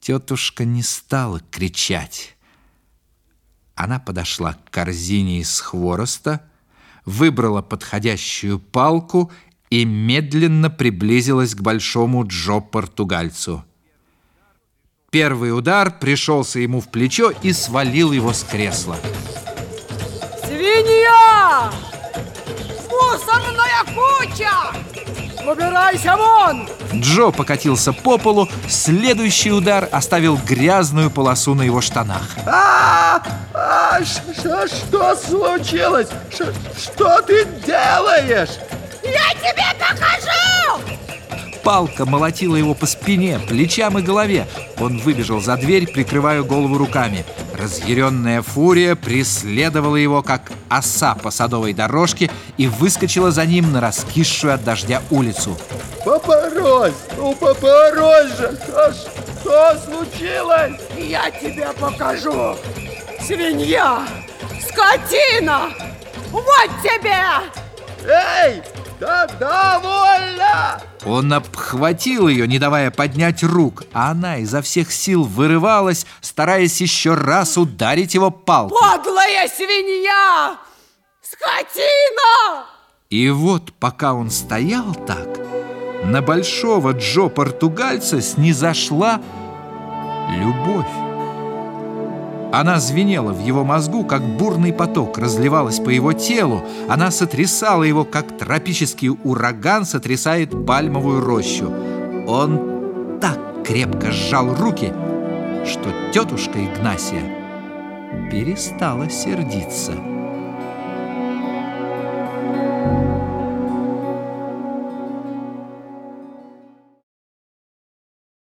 Тетушка не стала кричать. Она подошла к корзине из хвороста, выбрала подходящую палку и медленно приблизилась к большому Джо-португальцу. Первый удар пришелся ему в плечо и свалил его с кресла. Свинья! Мусорная куча! Убирайся вон! Джо покатился по полу, следующий удар оставил грязную полосу на его штанах. А, а что, что случилось? Ш, что ты делаешь? Я тебе покажу! Палка молотила его по спине, плечам и голове. Он выбежал за дверь, прикрывая голову руками. Разъяренная фурия преследовала его, как оса по садовой дорожке, и выскочила за ним на раскисшую от дождя улицу. Попорось! Ну, попорось же! Что, что случилось? Я тебе покажу! Свинья! Скотина! Вот тебе! Эй! Да довольно! Он обхватил ее, не давая поднять рук, а она изо всех сил вырывалась, стараясь еще раз ударить его палкой. Подлая свинья! Скотина! И вот, пока он стоял так, на большого Джо-португальца снизошла любовь. Она звенела в его мозгу, как бурный поток, разливалась по его телу. Она сотрясала его, как тропический ураган сотрясает пальмовую рощу. Он так крепко сжал руки, что тетушка Игнасия перестала сердиться.